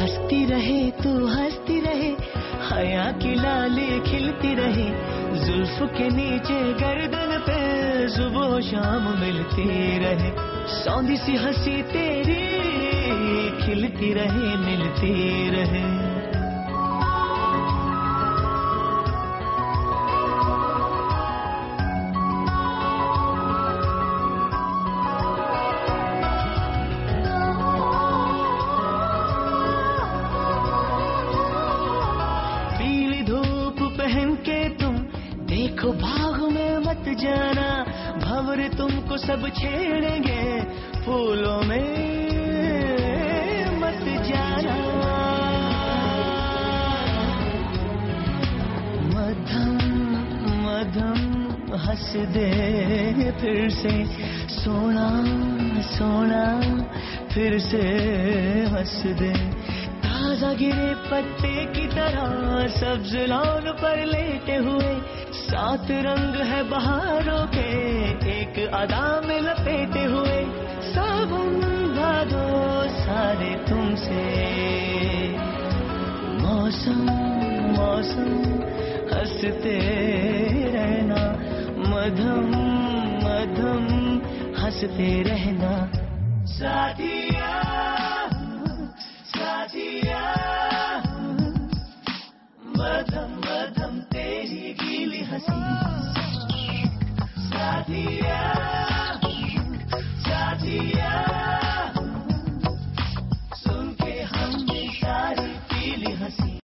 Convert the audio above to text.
रोती रहे, तू हंसती रहे, हया की लाली खिलती रहे, जुल्फ के नीचे गर्दन पे सुबह शाम मिलती रहे, सौंधी सी हँसी तेरी खिलती रहे, मिलती देखो बाग में मत जाना, भंवर तुमको सब छेड़ेंगे। फूलों में मत जाना। मधम मधम हंस दे फिर से। सोना सोना फिर से हंस दे। ताज़ा गिरे पत्ते की तरह सब्ज लौन पर लेटे हुए सात रंग है बहारों के, एक अदा में लपेटे हुए। साबुन भादो सारे तुमसे। मौसम मौसम, हँसते रहना। मधम मधम, हँसते रहना। साथिया मधम मधम तेरी गीली हँसी। साथिया